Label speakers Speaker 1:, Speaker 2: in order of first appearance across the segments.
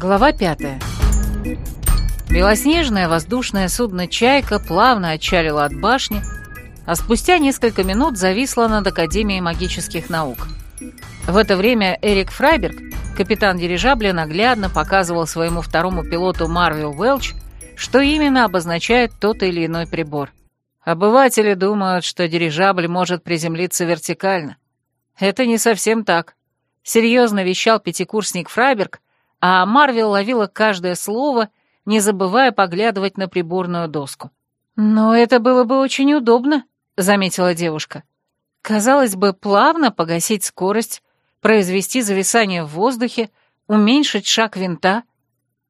Speaker 1: Глава пятая. Белоснежное воздушное судно «Чайка» плавно отчалило от башни, а спустя несколько минут зависло над Академией магических наук. В это время Эрик Фрайберг, капитан дирижабля, наглядно показывал своему второму пилоту Марвел Уэлч, что именно обозначает тот или иной прибор. Обыватели думают, что дирижабль может приземлиться вертикально. Это не совсем так. Серьезно вещал пятикурсник Фрайберг, а Марвел ловила каждое слово, не забывая поглядывать на приборную доску. «Но это было бы очень удобно», — заметила девушка. «Казалось бы, плавно погасить скорость, произвести зависание в воздухе, уменьшить шаг винта».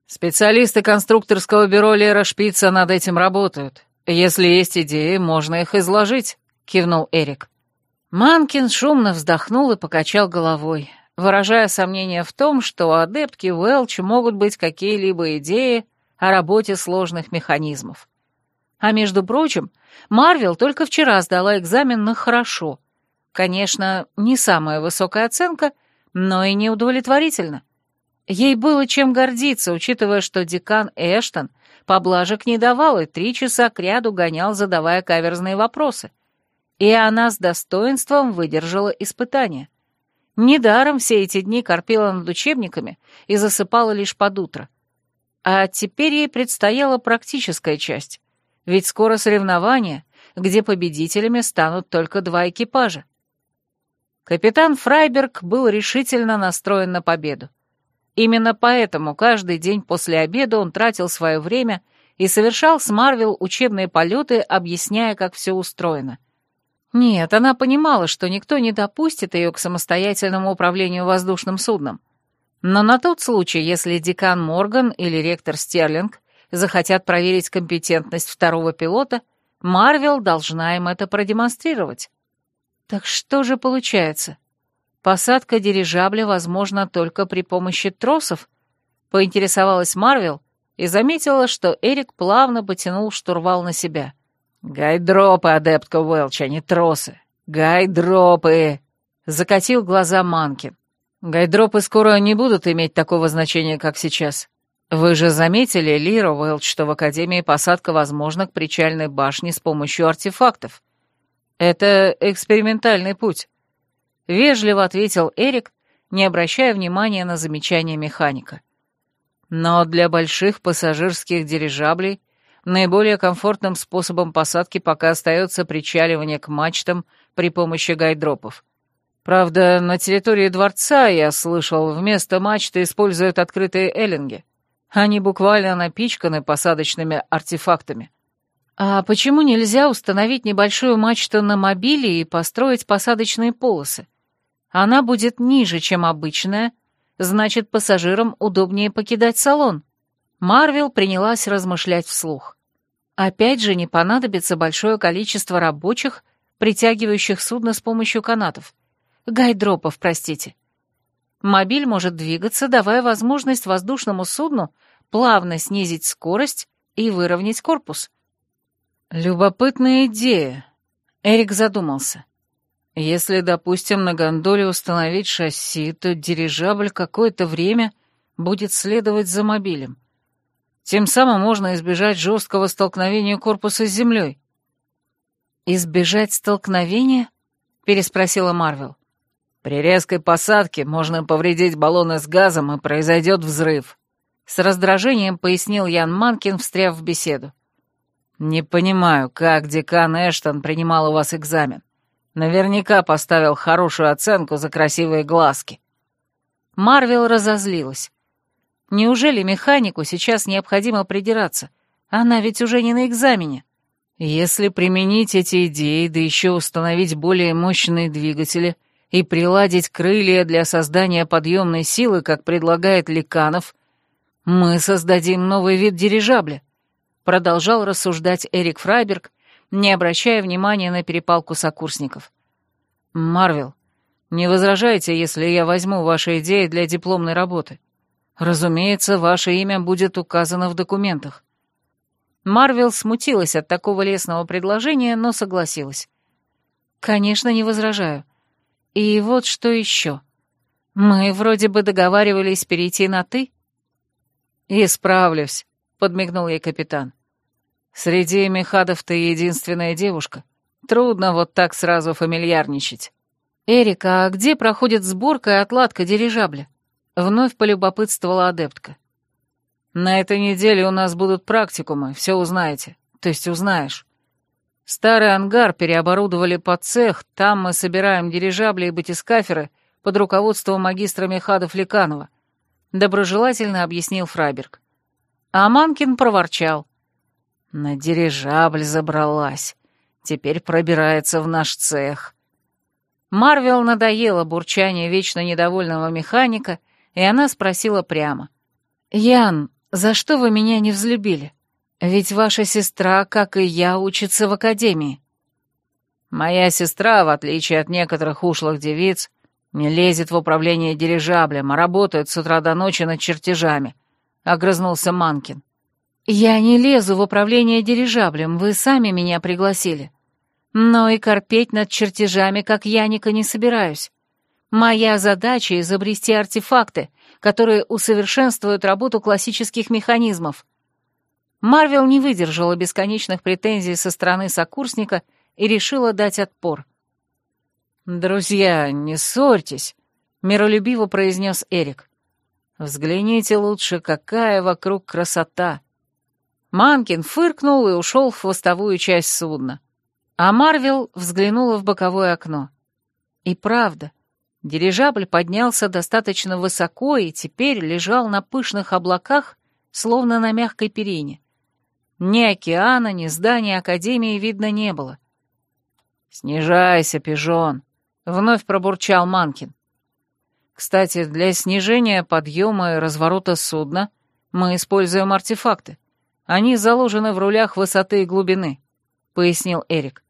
Speaker 1: «Специалисты конструкторского бюро Лера Шпица над этим работают. Если есть идеи, можно их изложить», — кивнул Эрик. Манкин шумно вздохнул и покачал головой выражая сомнение в том, что у адептки Уэлч могут быть какие-либо идеи о работе сложных механизмов. А между прочим, Марвел только вчера сдала экзамен на «хорошо». Конечно, не самая высокая оценка, но и неудовлетворительно. Ей было чем гордиться, учитывая, что декан Эштон поблажек не давал и три часа кряду гонял, задавая каверзные вопросы. И она с достоинством выдержала испытание. Недаром все эти дни корпела над учебниками и засыпала лишь под утро. А теперь ей предстояла практическая часть, ведь скоро соревнования, где победителями станут только два экипажа. Капитан Фрайберг был решительно настроен на победу. Именно поэтому каждый день после обеда он тратил свое время и совершал с Марвел учебные полеты, объясняя, как все устроено — нет, она понимала, что никто не допустит ее к самостоятельному управлению воздушным судном. Но на тот случай, если декан Морган или ректор Стерлинг захотят проверить компетентность второго пилота, Марвел должна им это продемонстрировать. Так что же получается? Посадка дирижабля возможна только при помощи тросов? Поинтересовалась Марвел и заметила, что Эрик плавно потянул штурвал на себя — «Гайдропы, адептка Уэлч, а не тросы! Гайдропы!» — закатил глаза Манкин. «Гайдропы скоро не будут иметь такого значения, как сейчас. Вы же заметили, Лира Уэлч, что в Академии посадка возможна к причальной башне с помощью артефактов. Это экспериментальный путь», — вежливо ответил Эрик, не обращая внимания на замечание механика. «Но для больших пассажирских дирижаблей наиболее комфортным способом посадки пока остается причаливание к мачтам при помощи гайдропов. Правда, на территории дворца, я слышал, вместо мачты используют открытые эллинги. Они буквально напичканы посадочными артефактами. А почему нельзя установить небольшую мачту на мобиле и построить посадочные полосы? Она будет ниже, чем обычная, значит, пассажирам удобнее покидать салон. Марвел принялась размышлять вслух. Опять же, не понадобится большое количество рабочих, притягивающих судно с помощью канатов. Гайдропов, простите. Мобиль может двигаться, давая возможность воздушному судну плавно снизить скорость и выровнять корпус. Любопытная идея. Эрик задумался. Если, допустим, на гондоле установить шасси, то дирижабль какое-то время будет следовать за мобилем. Тем самым можно избежать жесткого столкновения корпуса с землей. «Избежать столкновения?» — переспросила Марвел. «При резкой посадке можно повредить баллоны с газом, и произойдет взрыв», — с раздражением пояснил Ян Манкин, встряв в беседу. «Не понимаю, как декан Эштон принимал у вас экзамен. Наверняка поставил хорошую оценку за красивые глазки». Марвел разозлилась. Неужели механику сейчас необходимо придираться? Она ведь уже не на экзамене. Если применить эти идеи, да еще установить более мощные двигатели и приладить крылья для создания подъемной силы, как предлагает Ликанов, мы создадим новый вид дирижабля, продолжал рассуждать Эрик Фрайберг, не обращая внимания на перепалку сокурсников. «Марвел, не возражайте, если я возьму ваши идеи для дипломной работы?» Разумеется, ваше имя будет указано в документах. Марвел смутилась от такого лестного предложения, но согласилась. Конечно, не возражаю. И вот что еще. Мы вроде бы договаривались перейти на «ты». «Исправлюсь», — подмигнул ей капитан. «Среди мехадов ты единственная девушка. Трудно вот так сразу фамильярничать». «Эрика, а где проходит сборка и отладка дирижабля?» Вновь полюбопытствовала адептка. «На этой неделе у нас будут практикумы, все узнаете. То есть узнаешь. Старый ангар переоборудовали под цех, там мы собираем дирижабли и батискаферы под руководством магистра Мехадов Леканова», — доброжелательно объяснил Фрайберг. А Манкин проворчал. «На дирижабль забралась. Теперь пробирается в наш цех». Марвел надоело бурчание вечно недовольного механика, и она спросила прямо. «Ян, за что вы меня не взлюбили? Ведь ваша сестра, как и я, учится в академии». «Моя сестра, в отличие от некоторых ушлых девиц, не лезет в управление дирижаблем, а работает с утра до ночи над чертежами», — огрызнулся Манкин. «Я не лезу в управление дирижаблем, вы сами меня пригласили. Но и корпеть над чертежами, как Яника, не собираюсь. Моя задача — изобрести артефакты, которые усовершенствуют работу классических механизмов. Марвел не выдержала бесконечных претензий со стороны сокурсника и решила дать отпор. «Друзья, не ссорьтесь», — миролюбиво произнес Эрик. «Взгляните лучше, какая вокруг красота». Манкин фыркнул и ушел в хвостовую часть судна. А Марвел взглянула в боковое окно. И правда, дирижабль поднялся достаточно высоко и теперь лежал на пышных облаках, словно на мягкой перине. Ни океана, ни здания Академии видно не было. «Снижайся, пижон», — вновь пробурчал Манкин. «Кстати, для снижения подъема и разворота судна мы используем артефакты. Они заложены в рулях высоты и глубины», — пояснил Эрик.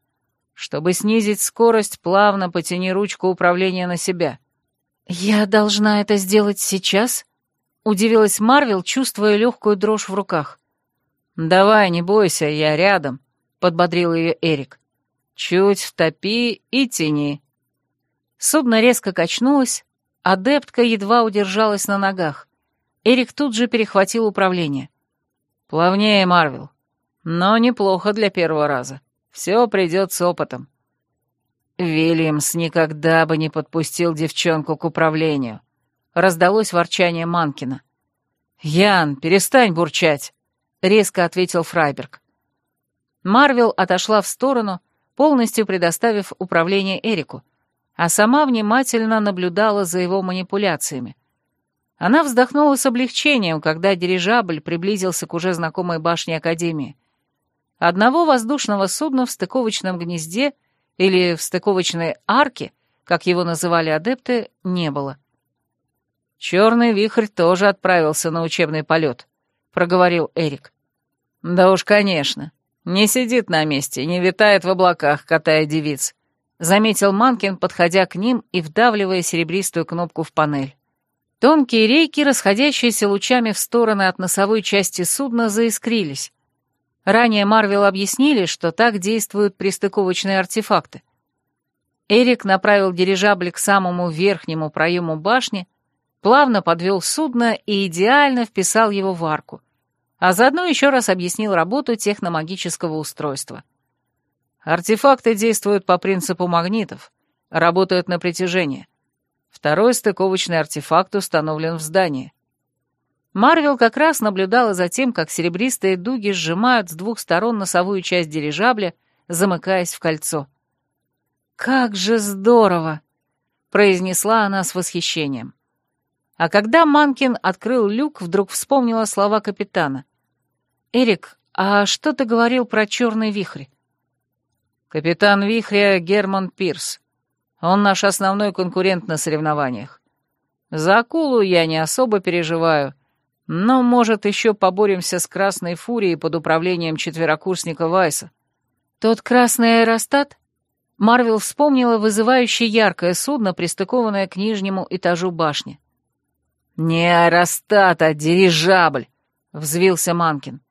Speaker 1: Чтобы снизить скорость, плавно потяни ручку управления на себя. «Я должна это сделать сейчас?» — удивилась Марвел, чувствуя легкую дрожь в руках. «Давай, не бойся, я рядом», — подбодрил ее Эрик. «Чуть втопи и тяни». Судно резко качнулось, адептка едва удержалась на ногах. Эрик тут же перехватил управление. «Плавнее, Марвел. Но неплохо для первого раза». Все придет с опытом. Вильямс никогда бы не подпустил девчонку к управлению. Раздалось ворчание Манкина. «Ян, перестань бурчать!» — резко ответил Фрайберг. Марвел отошла в сторону, полностью предоставив управление Эрику, а сама внимательно наблюдала за его манипуляциями. Она вздохнула с облегчением, когда дирижабль приблизился к уже знакомой башне Академии. Одного воздушного судна в стыковочном гнезде или в стыковочной арке, как его называли адепты, не было. «Черный вихрь тоже отправился на учебный полет», — проговорил Эрик. «Да уж, конечно. Не сидит на месте, не витает в облаках, катая девиц», — заметил Манкин, подходя к ним и вдавливая серебристую кнопку в панель. Тонкие рейки, расходящиеся лучами в стороны от носовой части судна, заискрились, Ранее Марвел объяснили, что так действуют пристыковочные артефакты. Эрик направил дирижабль к самому верхнему проему башни, плавно подвел судно и идеально вписал его в арку, а заодно еще раз объяснил работу техномагического устройства. Артефакты действуют по принципу магнитов, работают на притяжение. Второй стыковочный артефакт установлен в здании. Марвел как раз наблюдала за тем, как серебристые дуги сжимают с двух сторон носовую часть дирижабля, замыкаясь в кольцо. «Как же здорово!» — произнесла она с восхищением. А когда Манкин открыл люк, вдруг вспомнила слова капитана. «Эрик, а что ты говорил про черный вихрь?» «Капитан вихря Герман Пирс. Он наш основной конкурент на соревнованиях. За акулу я не особо переживаю» Но, может, еще поборемся с Красной Фурией под управлением четверокурсника Вайса. Тот красный аэростат? Марвел вспомнила вызывающее яркое судно, пристыкованное к нижнему этажу башни. «Не аэростат, а дирижабль!» — взвился Манкин.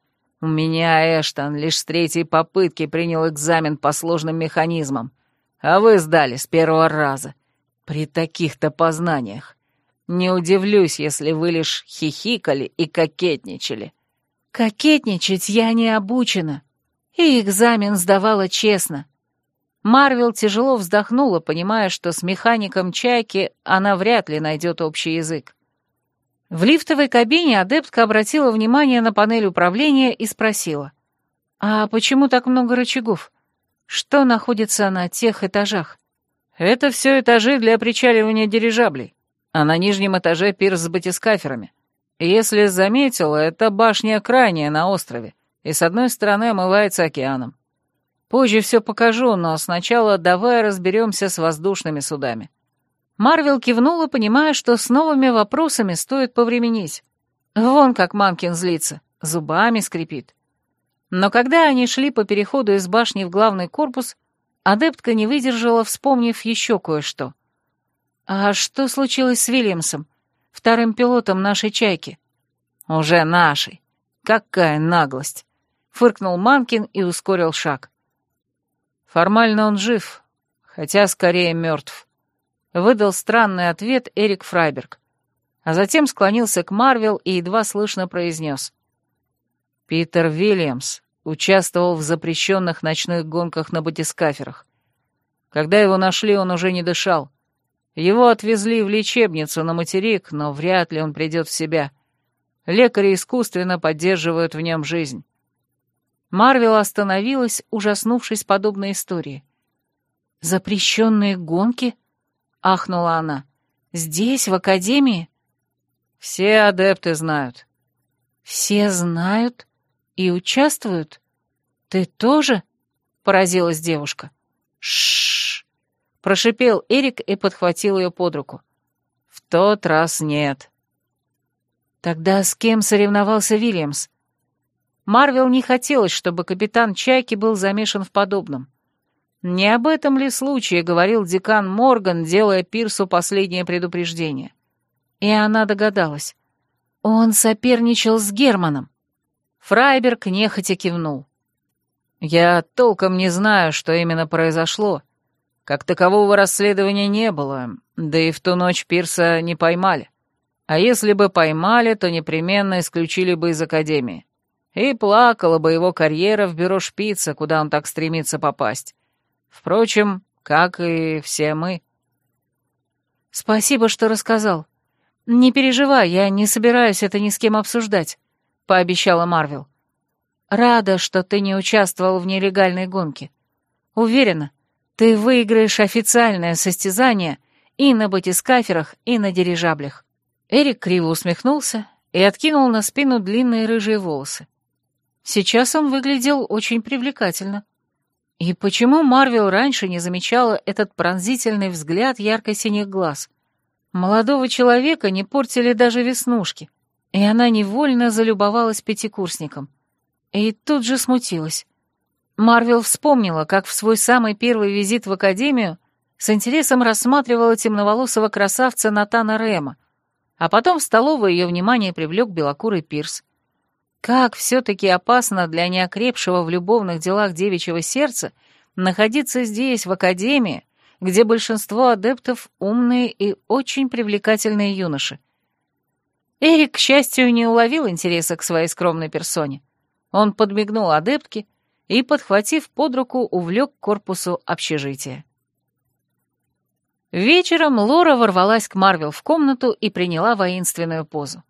Speaker 1: «У меня Эштон лишь с третьей попытки принял экзамен по сложным механизмам, а вы сдали с первого раза. При таких-то познаниях. Не удивлюсь, если вы лишь хихикали и кокетничали. Кокетничать я не обучена. И экзамен сдавала честно. Марвел тяжело вздохнула, понимая, что с механиком чайки она вряд ли найдет общий язык. В лифтовой кабине адептка обратила внимание на панель управления и спросила. «А почему так много рычагов? Что находится на тех этажах?» «Это все этажи для причаливания дирижаблей а на нижнем этаже пирс с батискаферами. если заметил, это башня крайняя на острове, и с одной стороны омывается океаном. Позже все покажу, но сначала давай разберемся с воздушными судами». Марвел кивнула, понимая, что с новыми вопросами стоит повременить. Вон как мамкин злится, зубами скрипит. Но когда они шли по переходу из башни в главный корпус, адептка не выдержала, вспомнив еще кое-что. «А что случилось с Вильямсом, вторым пилотом нашей чайки?» «Уже нашей. Какая наглость!» — фыркнул Манкин и ускорил шаг. «Формально он жив, хотя скорее мертв», — выдал странный ответ Эрик Фрайберг, а затем склонился к Марвел и едва слышно произнес. «Питер Вильямс участвовал в запрещенных ночных гонках на батискаферах. Когда его нашли, он уже не дышал. Его отвезли в лечебницу на материк, но вряд ли он придет в себя. Лекари искусственно поддерживают в нем жизнь. Марвел остановилась, ужаснувшись подобной истории. «Запрещенные гонки?» — ахнула она. «Здесь, в Академии?» «Все адепты знают». «Все знают и участвуют? Ты тоже?» — поразилась девушка. «Шшш!» Прошипел Эрик и подхватил ее под руку. «В тот раз нет». Тогда с кем соревновался Вильямс? Марвел не хотелось, чтобы капитан Чайки был замешан в подобном. Не об этом ли случае говорил декан Морган, делая Пирсу последнее предупреждение? И она догадалась. Он соперничал с Германом. Фрайберг нехотя кивнул. «Я толком не знаю, что именно произошло, как такового расследования не было, да и в ту ночь Пирса не поймали. А если бы поймали, то непременно исключили бы из Академии. И плакала бы его карьера в бюро шпица, куда он так стремится попасть. Впрочем, как и все мы. «Спасибо, что рассказал. Не переживай, я не собираюсь это ни с кем обсуждать», — пообещала Марвел. «Рада, что ты не участвовал в нелегальной гонке. Уверена, ты выиграешь официальное состязание и на батискаферах, и на дирижаблях». Эрик криво усмехнулся и откинул на спину длинные рыжие волосы. Сейчас он выглядел очень привлекательно. И почему Марвел раньше не замечала этот пронзительный взгляд ярко-синих глаз? Молодого человека не портили даже веснушки, и она невольно залюбовалась пятикурсником. И тут же смутилась. Марвел вспомнила, как в свой самый первый визит в Академию с интересом рассматривала темноволосого красавца Натана Рема, а потом в столовой ее внимание привлек белокурый пирс. Как все-таки опасно для неокрепшего в любовных делах девичьего сердца находиться здесь, в Академии, где большинство адептов умные и очень привлекательные юноши. Эрик, к счастью, не уловил интереса к своей скромной персоне. Он подмигнул адептке, и, подхватив под руку, увлек к корпусу общежития. Вечером Лора ворвалась к Марвел в комнату и приняла воинственную позу.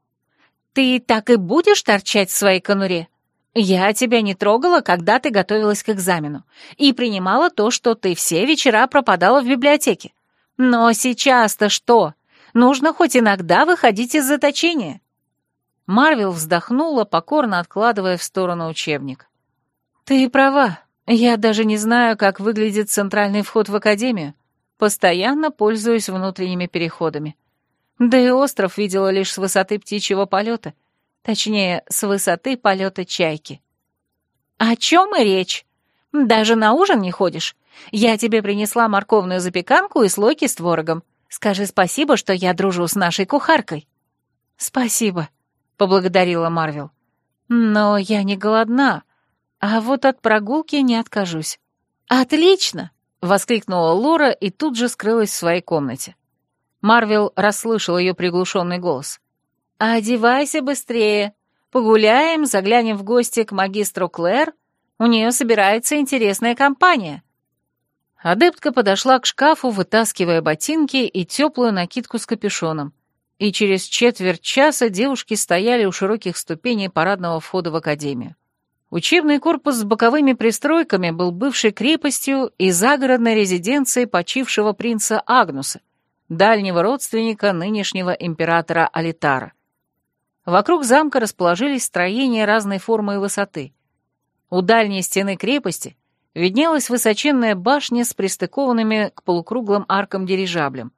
Speaker 1: «Ты так и будешь торчать в своей конуре? Я тебя не трогала, когда ты готовилась к экзамену, и принимала то, что ты все вечера пропадала в библиотеке. Но сейчас-то что? Нужно хоть иногда выходить из заточения». Марвел вздохнула, покорно откладывая в сторону учебник. «Ты права. Я даже не знаю, как выглядит центральный вход в Академию. Постоянно пользуюсь внутренними переходами. Да и остров видела лишь с высоты птичьего полета. Точнее, с высоты полета чайки». «О чем и речь? Даже на ужин не ходишь? Я тебе принесла морковную запеканку и слойки с творогом. Скажи спасибо, что я дружу с нашей кухаркой». «Спасибо», — поблагодарила Марвел. «Но я не голодна, а вот от прогулки не откажусь. «Отлично!» — воскликнула Лора и тут же скрылась в своей комнате. Марвел расслышал ее приглушенный голос. «Одевайся быстрее. Погуляем, заглянем в гости к магистру Клэр. У нее собирается интересная компания». Адептка подошла к шкафу, вытаскивая ботинки и теплую накидку с капюшоном. И через четверть часа девушки стояли у широких ступеней парадного входа в академию. Учебный корпус с боковыми пристройками был бывшей крепостью и загородной резиденцией почившего принца Агнуса, дальнего родственника нынешнего императора Алитара. Вокруг замка расположились строения разной формы и высоты. У дальней стены крепости виднелась высоченная башня с пристыкованными к полукруглым аркам дирижаблем.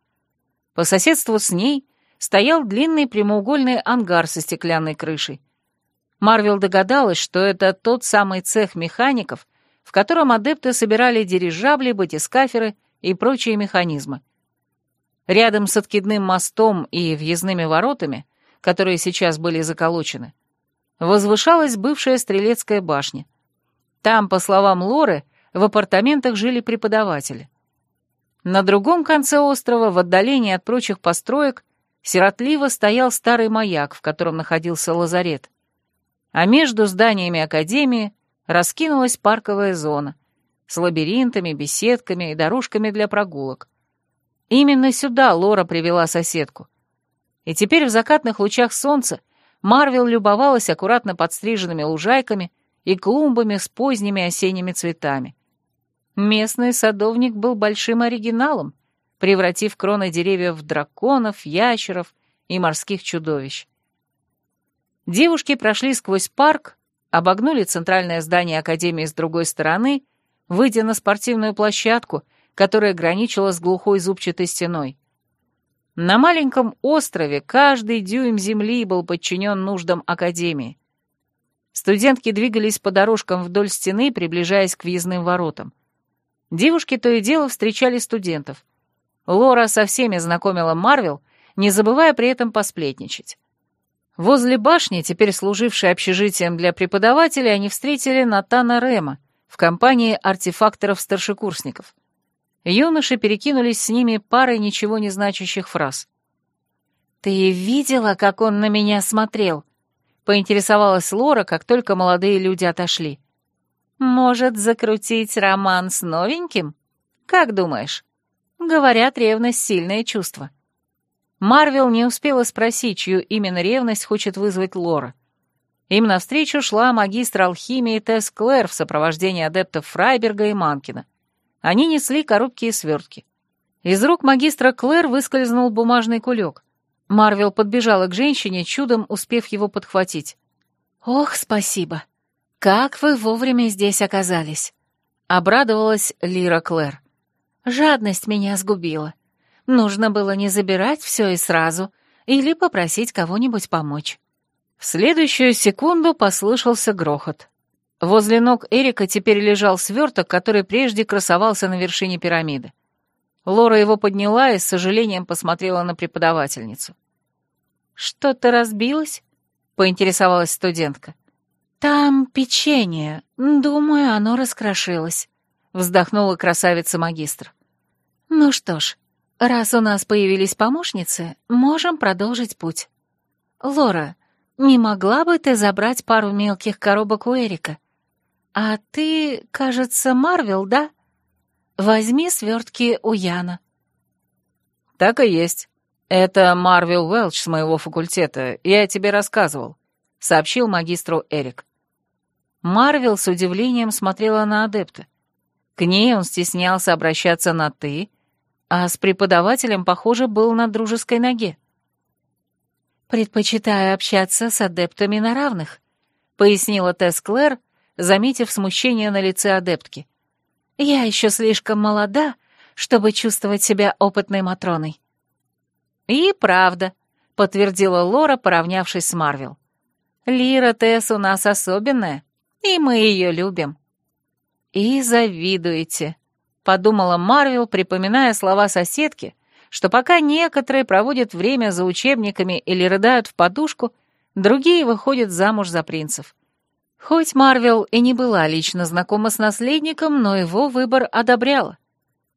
Speaker 1: По соседству с ней стоял длинный прямоугольный ангар со стеклянной крышей. Марвел догадалась, что это тот самый цех механиков, в котором адепты собирали дирижабли, батискаферы и прочие механизмы. Рядом с откидным мостом и въездными воротами, которые сейчас были заколочены, возвышалась бывшая стрелецкая башня. Там, по словам Лоры, в апартаментах жили преподаватели. На другом конце острова, в отдалении от прочих построек, сиротливо стоял старый маяк, в котором находился лазарет. А между зданиями академии раскинулась парковая зона с лабиринтами, беседками и дорожками для прогулок. Именно сюда Лора привела соседку. И теперь в закатных лучах солнца Марвел любовалась аккуратно подстриженными лужайками и клумбами с поздними осенними цветами. Местный садовник был большим оригиналом, превратив кроны деревьев в драконов, ящеров и морских чудовищ. Девушки прошли сквозь парк, обогнули центральное здание Академии с другой стороны, выйдя на спортивную площадку, которая граничила с глухой зубчатой стеной. На маленьком острове каждый дюйм земли был подчинен нуждам Академии. Студентки двигались по дорожкам вдоль стены, приближаясь к въездным воротам. Девушки то и дело встречали студентов. Лора со всеми знакомила Марвел, не забывая при этом посплетничать. Возле башни, теперь служившей общежитием для преподавателей, они встретили Натана Рема в компании артефакторов-старшекурсников. Юноши перекинулись с ними парой ничего не значащих фраз. «Ты видела, как он на меня смотрел?» — поинтересовалась Лора, как только молодые люди отошли. «Может, закрутить роман с новеньким? Как думаешь?» Говорят, ревность — сильное чувство. Марвел не успела спросить, чью именно ревность хочет вызвать Лора. Им навстречу шла магистр алхимии Тесс Клэр в сопровождении адептов Фрайберга и Манкина. Они несли коробки и свертки. Из рук магистра Клэр выскользнул бумажный кулек. Марвел подбежала к женщине, чудом успев его подхватить. «Ох, спасибо! Как вы вовремя здесь оказались!» — обрадовалась Лира Клэр. «Жадность меня сгубила. Нужно было не забирать все и сразу, или попросить кого-нибудь помочь». В следующую секунду послышался грохот. Возле ног Эрика теперь лежал сверток, который прежде красовался на вершине пирамиды. Лора его подняла и с сожалением посмотрела на преподавательницу. «Что-то разбилось?» — поинтересовалась студентка. «Там печенье. Думаю, оно раскрошилось», — вздохнула красавица-магистр. «Ну что ж, раз у нас появились помощницы, можем продолжить путь. Лора, не могла бы ты забрать пару мелких коробок у Эрика? А ты, кажется, Марвел, да? Возьми свертки у Яна».
Speaker 2: «Так и есть. Это Марвел Уэлч с моего факультета, я тебе рассказывал», — сообщил магистру Эрик.
Speaker 1: Марвел с удивлением смотрела на адепта. К ней он стеснялся обращаться на «ты», а с преподавателем, похоже, был на дружеской ноге. «Предпочитаю общаться с адептами на равных», — пояснила Тесс Клэр, заметив смущение на лице адептки. «Я еще слишком молода, чтобы чувствовать себя опытной Матроной». «И правда», — подтвердила Лора, поравнявшись с Марвел. «Лира Тесс у нас особенная, и мы ее любим». «И завидуете», — подумала Марвел, припоминая слова соседки, что пока некоторые проводят время за учебниками или рыдают в подушку, другие выходят замуж за принцев. Хоть Марвел и не была лично знакома с наследником, но его выбор одобряла.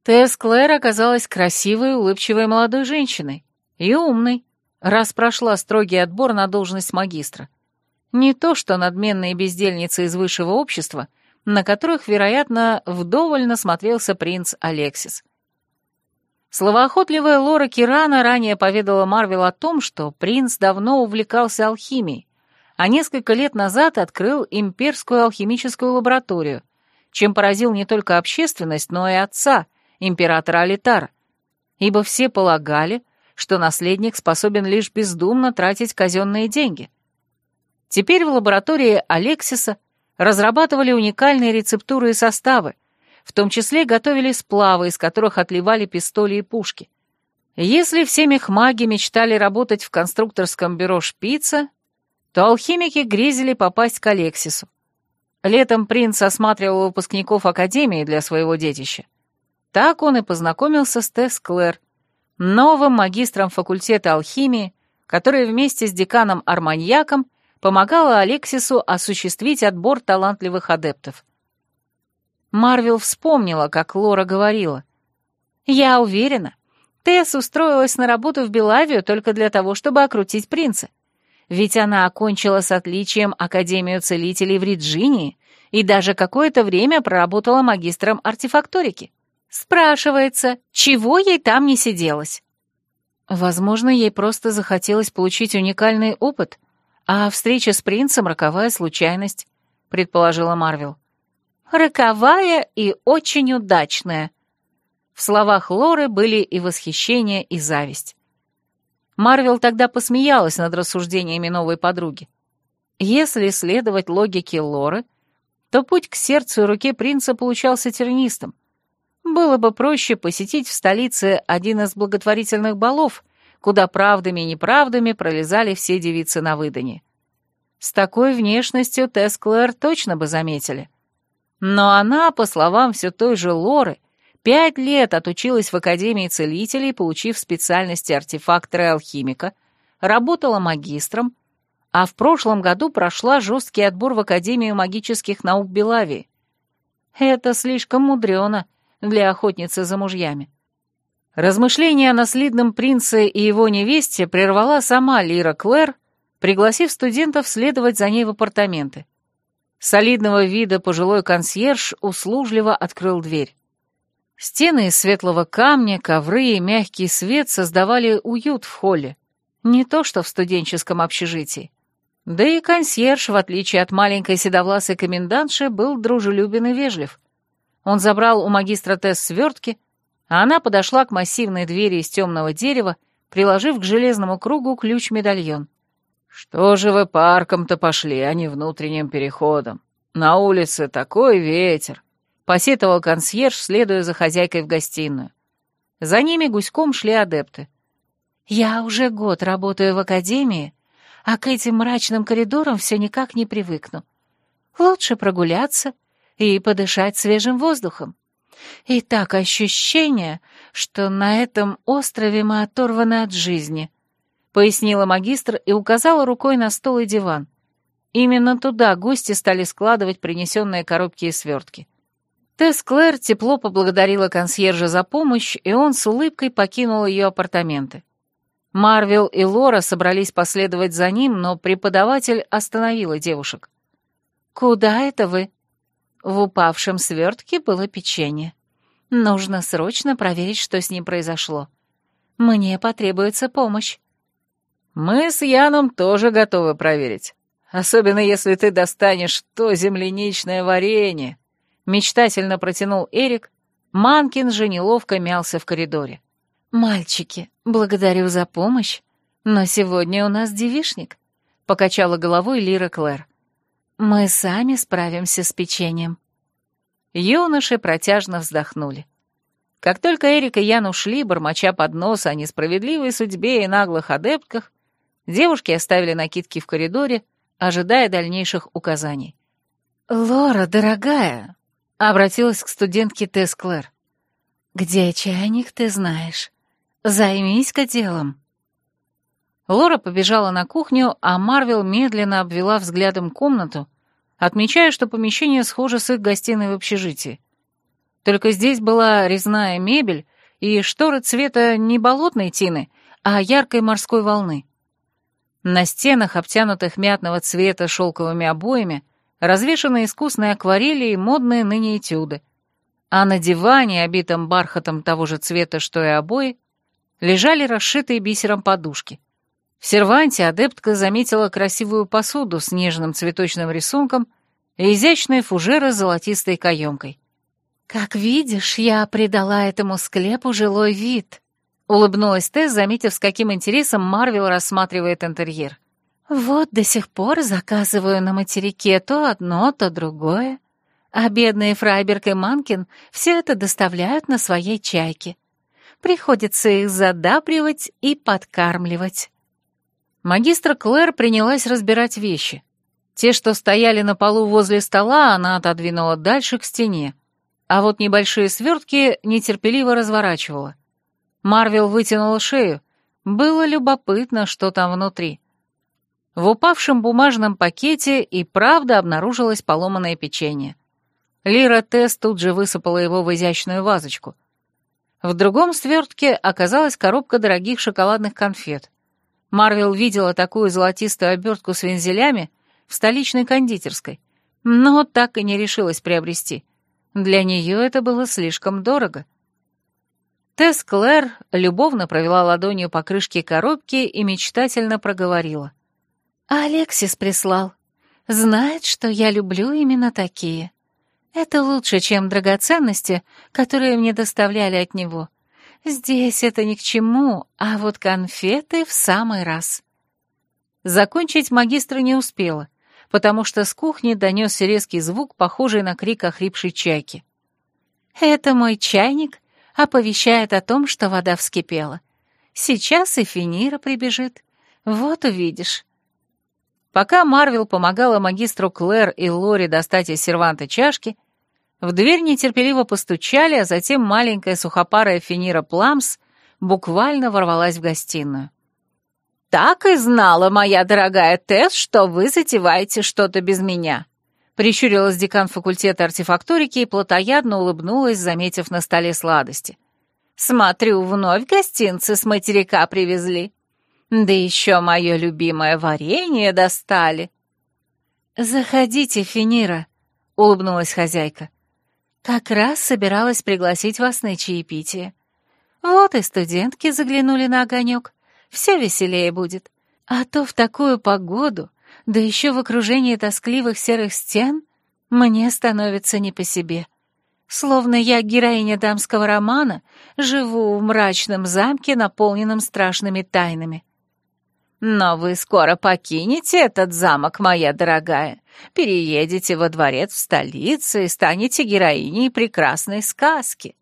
Speaker 1: Тесс Клэр оказалась красивой, улыбчивой молодой женщиной и умной, раз прошла строгий отбор на должность магистра. Не то что надменные бездельницы из высшего общества, на которых, вероятно, вдоволь насмотрелся принц Алексис. Словоохотливая Лора Кирана ранее поведала Марвел о том, что принц давно увлекался алхимией, а несколько лет назад открыл имперскую алхимическую лабораторию, чем поразил не только общественность, но и отца, императора Алитара, ибо все полагали, что наследник способен лишь бездумно тратить казенные деньги. Теперь в лаборатории Алексиса разрабатывали уникальные рецептуры и составы, в том числе готовили сплавы, из которых отливали пистоли и пушки. Если все мехмаги мечтали работать в конструкторском бюро «Шпица», то алхимики грезили попасть к Алексису. Летом принц осматривал выпускников Академии для своего детища. Так он и познакомился с Тесс Клэр, новым магистром факультета алхимии, который вместе с деканом Арманьяком помогала Алексису осуществить отбор талантливых адептов. Марвел вспомнила, как Лора говорила. «Я уверена, Тесс устроилась на работу в Белавию только для того, чтобы окрутить принца. Ведь она окончила с отличием Академию целителей в Риджинии и даже какое-то время проработала магистром артефакторики. Спрашивается, чего ей там не сиделось? Возможно, ей просто захотелось получить уникальный опыт, а встреча с принцем — роковая случайность, предположила Марвел. Роковая и очень удачная. В словах Лоры были и восхищение, и зависть. Марвел тогда посмеялась над рассуждениями новой подруги. Если следовать логике Лоры, то путь к сердцу и руке принца получался тернистым — было бы проще посетить в столице один из благотворительных балов, куда правдами и неправдами пролезали все девицы на выдане. С такой внешностью Тесс Клэр точно бы заметили. Но она, по словам все той же Лоры, пять лет отучилась в Академии целителей, получив специальности артефактора и алхимика, работала магистром, а в прошлом году прошла жесткий отбор в Академию магических наук Белавии. Это слишком мудрено для охотницы за мужьями. Размышления о наследном принце и его невесте прервала сама Лира Клэр, пригласив студентов следовать за ней в апартаменты. Солидного вида пожилой консьерж услужливо открыл дверь. Стены из светлого камня, ковры и мягкий свет создавали уют в холле, не то что в студенческом общежитии. Да и консьерж, в отличие от маленькой седовласой комендантши, был дружелюбен и вежлив. Он забрал у магистра Тесс свертки, она подошла к массивной двери из темного дерева, приложив к железному кругу ключ-медальон. «Что же вы парком-то пошли, а не внутренним переходом? На улице такой ветер!» — посетовал консьерж, следуя за хозяйкой в гостиную. За ними гуськом шли адепты. «Я уже год работаю в академии, а к этим мрачным коридорам все никак не привыкну. Лучше прогуляться и подышать свежим воздухом. И так ощущение, что на этом острове мы оторваны от жизни, пояснила магистр и указала рукой на стол и диван. Именно туда гости стали складывать принесенные коробки и свертки. Тесс Клэр тепло поблагодарила консьержа за помощь, и он с улыбкой покинул ее апартаменты. Марвел и Лора собрались последовать за ним, но преподаватель остановила девушек. «Куда это вы?» В упавшем свертке было печенье. Нужно срочно проверить, что с ним произошло. Мне потребуется помощь. Мы с Яном тоже готовы проверить. Особенно если ты достанешь то земляничное варенье. Мечтательно протянул Эрик. Манкин же неловко мялся в коридоре. «Мальчики, благодарю за помощь, но сегодня у нас девишник», — покачала головой Лира Клэр. Мы сами справимся с печеньем. Юноши протяжно вздохнули. Как только Эрик и Ян ушли, бормоча под нос о несправедливой судьбе и наглых адептках, девушки оставили накидки в коридоре, ожидая дальнейших указаний. «Лора, дорогая», — обратилась к студентке Тесс Клэр, — «где чайник, ты знаешь? Займись-ка делом». Лора побежала на кухню, а Марвел медленно обвела взглядом комнату, отмечая, что помещение схоже с их гостиной в общежитии. Только здесь была резная мебель и шторы цвета не болотной тины, а яркой морской волны. На стенах, обтянутых мятного цвета шелковыми обоями, развешаны искусные акварели и модные ныне этюды. А на диване, обитом бархатом того же цвета, что и обои, лежали расшитые бисером подушки. В серванте адептка заметила красивую посуду с нежным цветочным рисунком и изящные фужеры с золотистой каемкой.
Speaker 2: «Как видишь, я придала этому склепу жилой вид», — улыбнулась Тесс, заметив, с каким интересом Марвел рассматривает интерьер. «Вот до сих пор заказываю на материке то одно, то другое, а бедные Фрайберг и Манкин все это доставляют на своей чайке. Приходится их задабривать и подкармливать».
Speaker 1: Магистр Клэр принялась разбирать вещи. Те, что стояли на полу возле стола, она отодвинула дальше к стене, а вот небольшие свертки нетерпеливо разворачивала. Марвел вытянула шею. Было любопытно, что там внутри. В упавшем бумажном пакете и правда обнаружилось поломанное печенье. Лира Тесс тут же высыпала его в изящную вазочку. В другом свертке оказалась коробка дорогих шоколадных конфет. Марвел видела такую золотистую обертку с вензелями в столичной кондитерской, но так и не решилась приобрести. Для нее это было слишком дорого. Тесс Клэр любовно провела ладонью по крышке коробки и мечтательно проговорила.
Speaker 2: «Алексис прислал. Знает, что я люблю именно такие. Это лучше, чем драгоценности, которые мне доставляли от него. Здесь это ни к чему, а вот конфеты в самый раз.
Speaker 1: Закончить магистра не успела, потому что с кухни донесся резкий звук, похожий на крик охрипшей чайки.
Speaker 2: «Это мой чайник оповещает о том, что вода вскипела. Сейчас и Финира прибежит. Вот увидишь».
Speaker 1: Пока Марвел помогала магистру Клэр и Лори достать из серванта чашки, в дверь нетерпеливо постучали, а затем маленькая сухопарая Финира Пламс буквально ворвалась в гостиную.
Speaker 3: «Так и знала, моя дорогая Тесс, что вы затеваете что-то без меня»,
Speaker 1: прищурилась декан факультета артефакторики и плотоядно улыбнулась, заметив на столе сладости.
Speaker 3: «Смотрю, вновь гостинцы с материка привезли. Да еще мое любимое варенье достали».
Speaker 2: «Заходите, Финира», — улыбнулась хозяйка. Как раз собиралась пригласить вас на чаепитие. Вот и студентки заглянули на огонек. Все веселее будет. А то в такую погоду, да еще в окружении тоскливых серых стен, мне становится не по себе. Словно я героиня дамского романа, живу в мрачном замке, наполненном страшными тайнами.
Speaker 3: Но вы скоро покинете этот замок, моя дорогая, переедете во дворец в столице и станете героиней прекрасной сказки».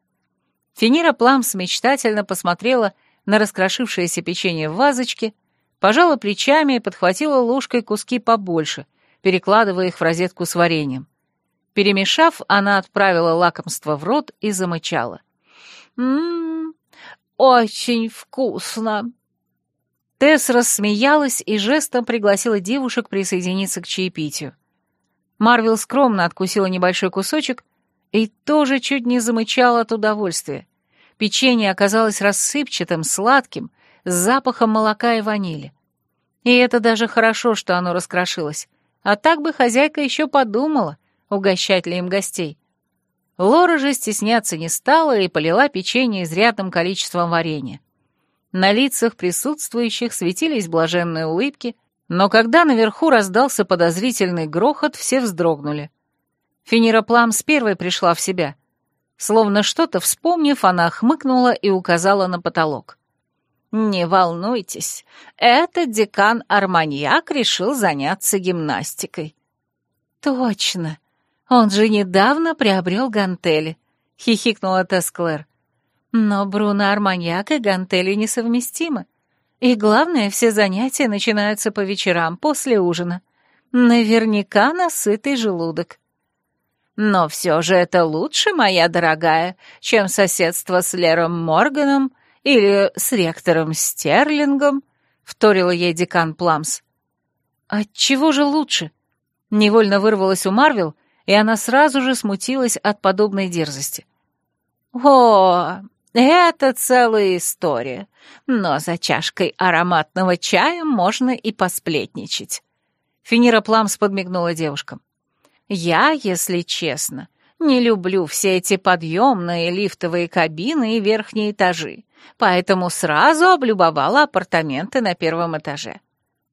Speaker 1: Финира Пламс мечтательно посмотрела на раскрошившееся печенье в вазочке, пожала плечами и подхватила ложкой куски побольше, перекладывая их в розетку с вареньем. Перемешав, она отправила лакомство в рот и замычала.
Speaker 3: «Ммм, очень вкусно!»
Speaker 1: Тесс рассмеялась и жестом пригласила девушек присоединиться к чаепитию. Марвел скромно откусила небольшой кусочек и тоже чуть не замычала от удовольствия. Печенье оказалось рассыпчатым, сладким, с запахом молока и ванили. И это даже хорошо, что оно раскрошилось. А так бы хозяйка еще подумала, угощать ли им гостей. Лора же стесняться не стала и полила печенье изрядным количеством варенья. На лицах присутствующих светились блаженные улыбки, но когда наверху раздался подозрительный грохот, все вздрогнули. Финира Плам с первой пришла в себя. Словно что-то вспомнив, она хмыкнула и указала на потолок.
Speaker 3: «Не волнуйтесь, этот декан Арманьяк решил заняться гимнастикой».
Speaker 2: «Точно, он же недавно приобрел гантели», — хихикнула Тесклер. Но Бруно Арманьяк и гантели несовместимы. И главное, все занятия начинаются по вечерам, после ужина. Наверняка на сытый желудок.
Speaker 3: Но все же это лучше, моя дорогая, чем соседство с Лером Морганом или с ректором Стерлингом, — вторила ей декан Пламс.
Speaker 1: «Отчего же лучше?» Невольно вырвалась у Марвел, и она сразу же смутилась от подобной дерзости.
Speaker 3: О, это целая история. Но за чашкой ароматного чая можно и посплетничать.
Speaker 1: Финира Пламс подмигнула девушкам.
Speaker 3: Я, если честно, не люблю все эти подъемные лифтовые кабины и верхние этажи, поэтому сразу облюбовала апартаменты на первом этаже.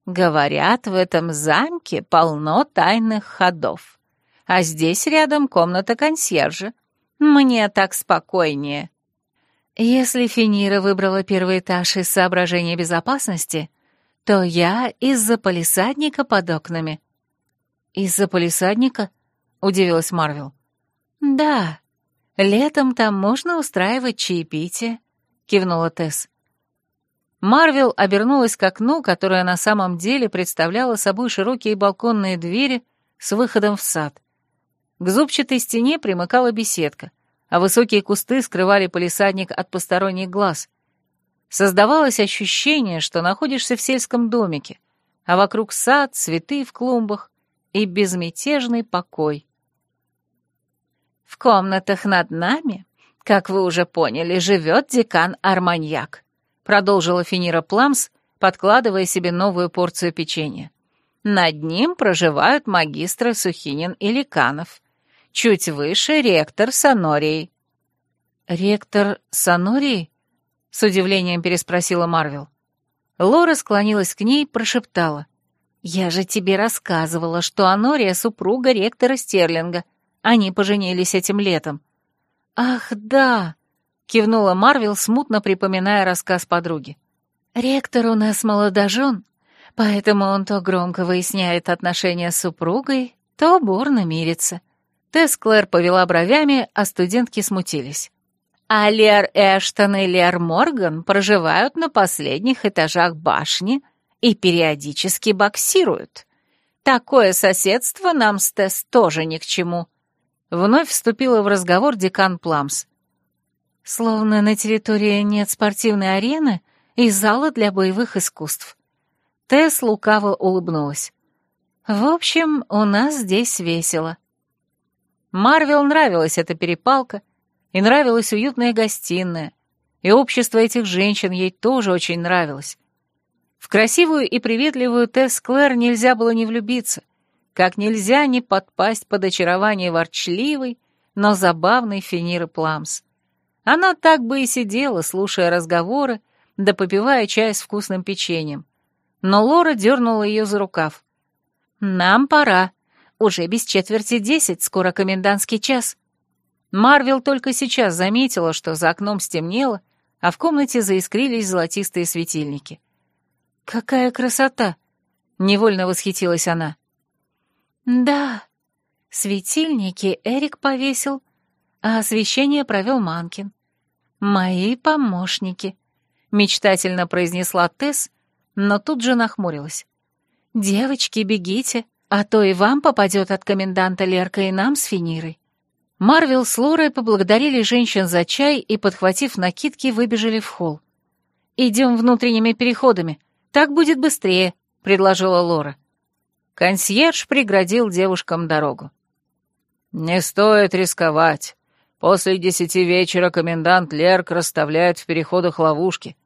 Speaker 3: Говорят, в этом замке полно тайных ходов. А здесь рядом комната консьержа. Мне так спокойнее.
Speaker 2: Если Финира выбрала первый этаж из соображения безопасности, то я из-за полисадника под окнами.
Speaker 1: «Из-за полисадника?» — удивилась Марвел.
Speaker 2: «Да, летом там можно устраивать чаепитие», — кивнула Тесс.
Speaker 1: Марвел обернулась к окну, которое на самом деле представляло собой широкие балконные двери с выходом в сад. К зубчатой стене примыкала беседка, а высокие кусты скрывали полисадник от посторонних глаз. Создавалось ощущение, что находишься в сельском домике, а вокруг сад, цветы в клумбах и безмятежный покой.
Speaker 3: В комнатах над нами, как вы уже поняли, живет декан Арманьяк продолжила Финира Пламс, подкладывая себе новую порцию печенья. Над ним проживают магистры Сухинин и Ликанов. Чуть выше ректор Сонорий.
Speaker 1: «Ректор Сонорий?» — с удивлением переспросила Марвел. Лора склонилась к ней и прошептала. «Я же тебе рассказывала, что Анория — супруга ректора Стерлинга. Они поженились этим летом». «Ах, да!» кивнула Марвел, смутно припоминая рассказ подруги.
Speaker 2: «Ректор у нас молодожен, поэтому он то громко выясняет отношения с супругой, то бурно мирится».
Speaker 1: Тесс Клэр повела бровями, а студентки смутились.
Speaker 3: А Лер Эштон и Лер Морган проживают на последних этажах башни и периодически боксируют. Такое соседство нам с Тесс тоже ни к чему.
Speaker 1: Вновь вступила в разговор декан Пламс.
Speaker 2: Словно на территории нет спортивной арены и зала для боевых искусств.
Speaker 1: Тесс лукаво улыбнулась.
Speaker 2: В общем, у нас здесь весело.
Speaker 1: Марвел нравилась эта перепалка, и нравилась уютная гостиная, и общество этих женщин ей тоже очень нравилось. В красивую и приветливую Тесс Клэр нельзя было не влюбиться, как нельзя не подпасть под очарование ворчливой, но забавной Фениры Пламс. Она так бы и сидела, слушая разговоры, да попивая чай с вкусным печеньем. Но Лора дернула ее за рукав.
Speaker 2: «Нам пора. Уже без четверти десять, скоро комендантский час».
Speaker 1: Марвел только сейчас заметила, что за окном стемнело, а в комнате заискрились золотистые светильники.
Speaker 2: «Какая красота!» — невольно восхитилась она. «Да, светильники Эрик повесил а освещение провел Манкин. «Мои помощники», — мечтательно произнесла Тесс, но тут же нахмурилась. «Девочки, бегите, а то и вам попадет от коменданта Лерка и нам с Финирой». Марвел с Лорой поблагодарили женщин за чай и, подхватив накидки, выбежали в холл. «Идем внутренними переходами, так будет быстрее», — предложила Лора. Консьерж преградил девушкам дорогу.
Speaker 4: «Не стоит рисковать. После десяти вечера комендант Лерк расставляет в переходах ловушки.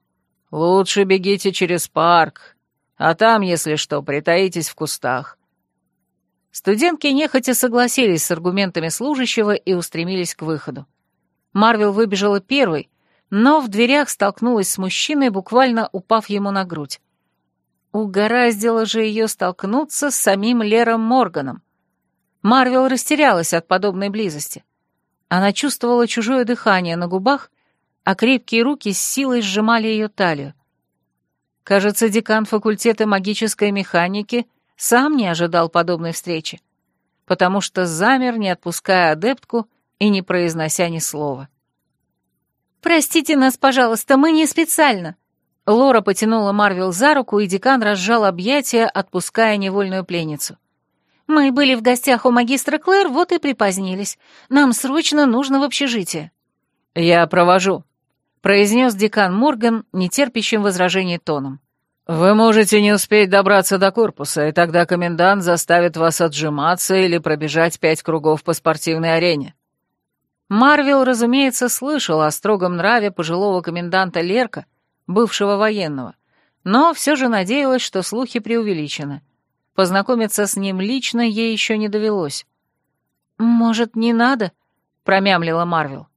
Speaker 4: Лучше бегите через парк, а там, если что, притаитесь в кустах».
Speaker 1: Студентки нехотя согласились с аргументами служащего и устремились к выходу. Марвел выбежала первой, но в дверях столкнулась с мужчиной, буквально упав ему на грудь. Угораздило же ее столкнуться с самим Лером Морганом. Марвел растерялась от подобной близости. Она чувствовала чужое дыхание на губах, а крепкие руки с силой сжимали ее талию. Кажется, декан факультета магической механики сам не ожидал подобной встречи, потому что замер, не отпуская адептку и не произнося ни слова.
Speaker 2: «Простите нас, пожалуйста, мы не специально!»
Speaker 1: Лора потянула Марвел за руку, и декан разжал объятия, отпуская невольную пленницу.
Speaker 2: Мы были в гостях у магистра Клэр, вот и припозднились. Нам срочно нужно в общежитие».
Speaker 4: «Я провожу», —
Speaker 1: произнес декан Морган, нетерпящим возражений тоном.
Speaker 4: «Вы можете не успеть добраться до корпуса, и тогда комендант заставит вас отжиматься или пробежать пять кругов по спортивной арене».
Speaker 1: Марвел, разумеется, слышал о строгом нраве пожилого коменданта Лерка, бывшего военного, но все же надеялась, что слухи преувеличены. Познакомиться с ним лично ей еще не довелось.
Speaker 3: «Может, не надо?» — промямлила Марвел.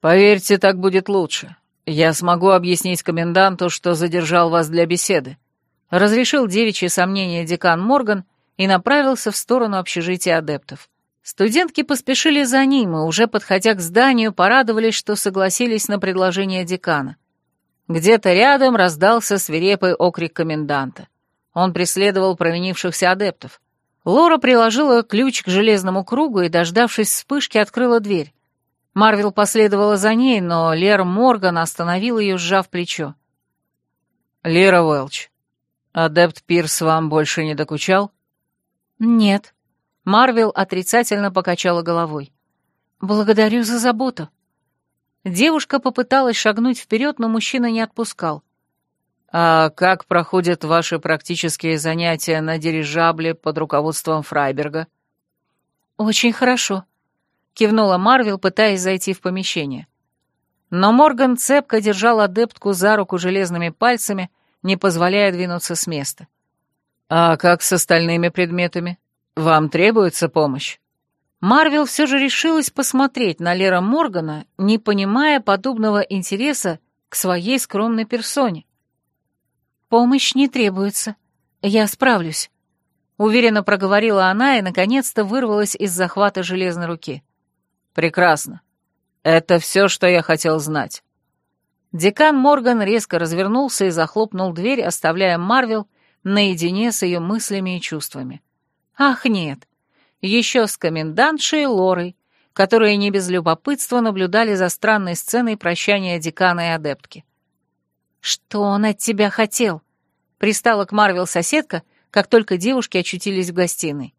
Speaker 4: «Поверьте, так будет лучше. Я смогу объяснить коменданту, что задержал вас для беседы», — разрешил девичьи сомнения декан Морган и направился в сторону общежития адептов.
Speaker 1: Студентки поспешили за ним и, уже подходя к зданию, порадовались, что согласились на предложение декана. Где-то рядом раздался свирепый окрик коменданта. Он преследовал провинившихся адептов. Лора приложила ключ к железному кругу и, дождавшись вспышки, открыла дверь. Марвел последовала за ней, но Лер Морган остановил ее, сжав плечо.
Speaker 4: «Лера Уэлч, адепт Пирс вам больше не докучал?»
Speaker 3: «Нет».
Speaker 1: Марвел отрицательно покачала головой.
Speaker 3: «Благодарю за заботу».
Speaker 1: Девушка попыталась шагнуть вперед, но мужчина не отпускал.
Speaker 4: «А как проходят ваши практические занятия на дирижабле под руководством Фрайберга?»
Speaker 3: «Очень хорошо»,
Speaker 1: кивнула Марвел, пытаясь зайти в помещение. Но Морган цепко держал адептку за руку железными пальцами, не позволяя двинуться с места.
Speaker 4: «А как с остальными предметами? Вам требуется помощь?»
Speaker 1: Марвел все же решилась посмотреть на Лера Моргана, не понимая подобного интереса к своей скромной персоне.
Speaker 3: «Помощь не требуется. Я справлюсь», — уверенно проговорила она и, наконец-то, вырвалась из захвата железной руки.
Speaker 4: «Прекрасно. Это все, что я хотел знать».
Speaker 1: Декан Морган резко развернулся и захлопнул дверь, оставляя Марвел наедине с ее мыслями и чувствами. Ах, нет. Еще с комендантшей Лорой, которые не без любопытства наблюдали за странной сценой прощания декана и адептки. «Что он от тебя хотел?» — пристала к Марвел соседка, как только девушки очутились в гостиной.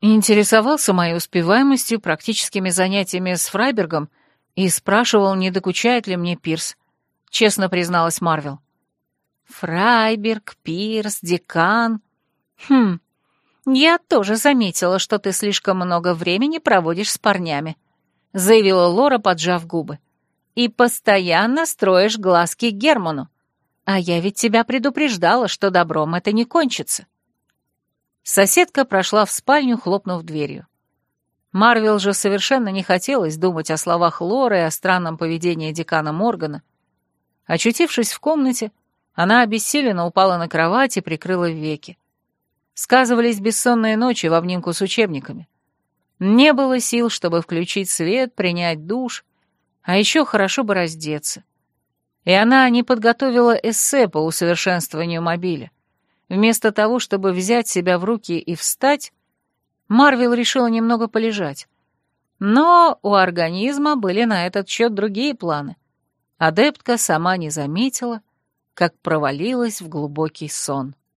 Speaker 1: Интересовался моей успеваемостью, практическими занятиями с Фрайбергом и спрашивал, не докучает ли мне Пирс. Честно призналась Марвел.
Speaker 3: Фрайберг, Пирс, декан. Хм, я тоже заметила, что ты слишком много времени проводишь с парнями, заявила Лора, поджав губы. И постоянно строишь глазки Герману. А я ведь тебя предупреждала, что добром это не кончится.
Speaker 1: Соседка прошла в спальню, хлопнув дверью. Марвел же совершенно не хотелось думать о словах Лоры и о странном поведении декана Моргана. Очутившись в комнате, она обессиленно упала на кровать и прикрыла веки. Сказывались бессонные ночи в обнимку с учебниками. Не было сил, чтобы включить свет, принять душ, а еще хорошо бы раздеться. И она не подготовила эссе по усовершенствованию мобиля. Вместо того, чтобы взять себя в руки и встать, Марвел решила немного полежать. Но у организма были на этот счет другие планы. Адептка сама не заметила, как провалилась в глубокий сон.